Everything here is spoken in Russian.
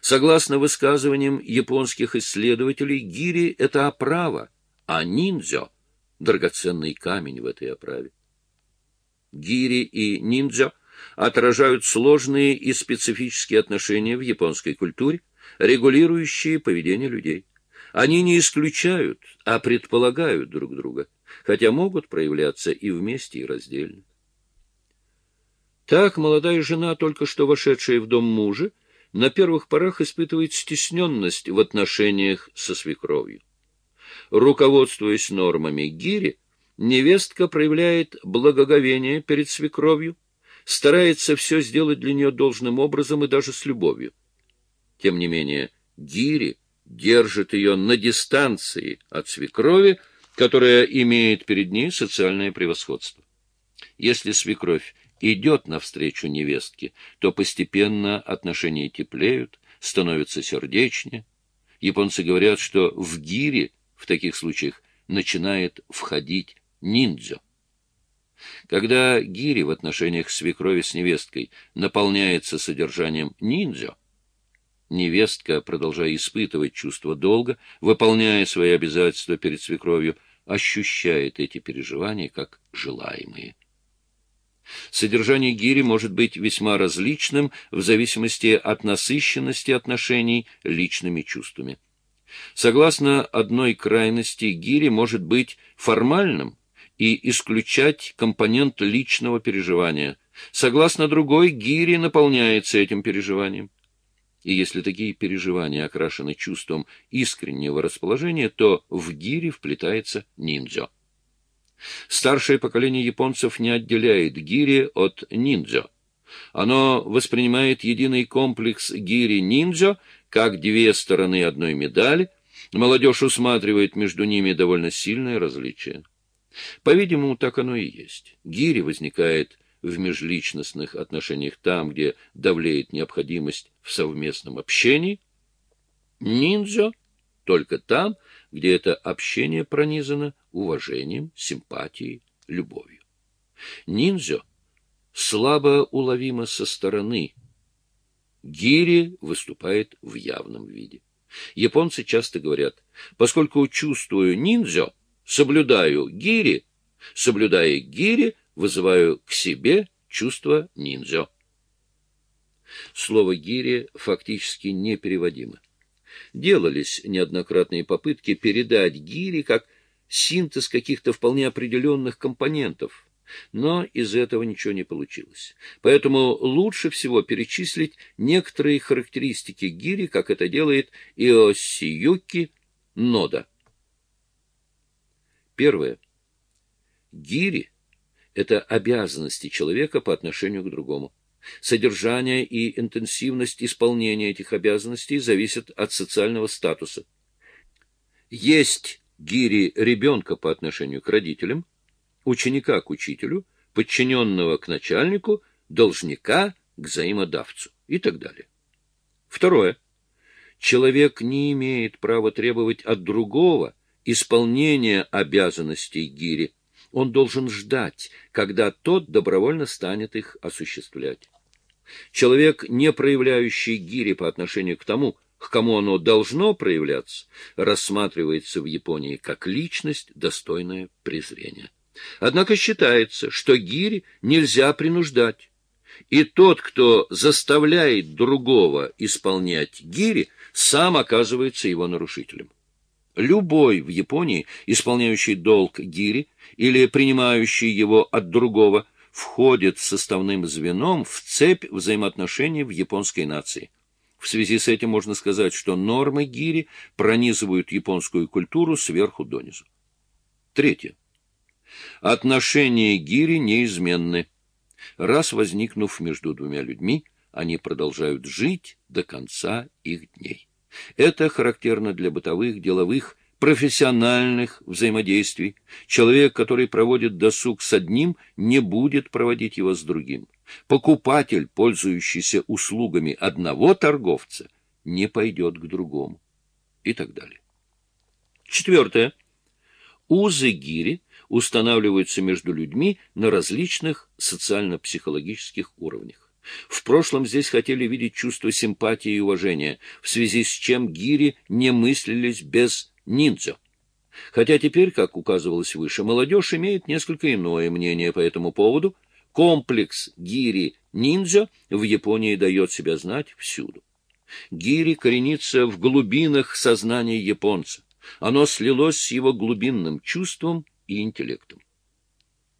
Согласно высказываниям японских исследователей, гири — это оправа, а ниндзё — драгоценный камень в этой оправе. Гири и ниндзё отражают сложные и специфические отношения в японской культуре, регулирующие поведение людей. Они не исключают, а предполагают друг друга, хотя могут проявляться и вместе, и раздельно. Так молодая жена, только что вошедшая в дом мужа, на первых порах испытывает стесненность в отношениях со свекровью. Руководствуясь нормами гири, невестка проявляет благоговение перед свекровью, старается все сделать для нее должным образом и даже с любовью. Тем не менее, гири держит ее на дистанции от свекрови, которая имеет перед ней социальное превосходство. Если свекровь идет навстречу невестке, то постепенно отношения теплеют, становятся сердечнее. Японцы говорят, что в гире в таких случаях начинает входить ниндзя. Когда гири в отношениях свекрови с невесткой наполняется содержанием ниндзя, невестка, продолжая испытывать чувство долга, выполняя свои обязательства перед свекровью, ощущает эти переживания как желаемые. Содержание гири может быть весьма различным в зависимости от насыщенности отношений личными чувствами. Согласно одной крайности, гири может быть формальным и исключать компонент личного переживания. Согласно другой, гири наполняется этим переживанием. И если такие переживания окрашены чувством искреннего расположения, то в гири вплетается ниндзя. Старшее поколение японцев не отделяет гири от ниндзя. Оно воспринимает единый комплекс гири-ниндзя как две стороны одной медали. Молодежь усматривает между ними довольно сильное различие. По-видимому, так оно и есть. Гири возникает в межличностных отношениях там, где давлеет необходимость в совместном общении. Ниндзя только там, где это общение пронизано уважением, симпатией, любовью. Ниндзя слабо уловимо со стороны. Гири выступает в явном виде. Японцы часто говорят, поскольку чувствую ниндзя, соблюдаю гири, соблюдая гири, вызываю к себе чувство ниндзя. Слово «гири» фактически непереводимо. Делались неоднократные попытки передать гири как синтез каких-то вполне определенных компонентов, но из этого ничего не получилось. Поэтому лучше всего перечислить некоторые характеристики гири, как это делает Иосиюки Нода. Первое. Гири — это обязанности человека по отношению к другому. Содержание и интенсивность исполнения этих обязанностей зависят от социального статуса. Есть гири ребенка по отношению к родителям, ученика к учителю, подчиненного к начальнику, должника к взаимодавцу и так далее. Второе. Человек не имеет права требовать от другого исполнения обязанностей гири. Он должен ждать, когда тот добровольно станет их осуществлять. Человек, не проявляющий гири по отношению к тому, к кому оно должно проявляться, рассматривается в Японии как личность, достойная презрения. Однако считается, что гири нельзя принуждать, и тот, кто заставляет другого исполнять гири, сам оказывается его нарушителем. Любой в Японии, исполняющий долг гири или принимающий его от другого, входит составным звеном в цепь взаимоотношений в японской нации. В связи с этим можно сказать, что нормы гири пронизывают японскую культуру сверху донизу. Третье. Отношения гири неизменны. Раз возникнув между двумя людьми, они продолжают жить до конца их дней. Это характерно для бытовых, деловых, профессиональных взаимодействий. Человек, который проводит досуг с одним, не будет проводить его с другим. Покупатель, пользующийся услугами одного торговца, не пойдет к другому. И так далее. Четвертое. Узы гири устанавливаются между людьми на различных социально-психологических уровнях. В прошлом здесь хотели видеть чувство симпатии и уважения, в связи с чем гири не мыслились без ниндзя. Хотя теперь, как указывалось выше, молодежь имеет несколько иное мнение по этому поводу, комплекс гири-ниндзя в Японии дает себя знать всюду. Гири коренится в глубинах сознания японца. Оно слилось с его глубинным чувством и интеллектом.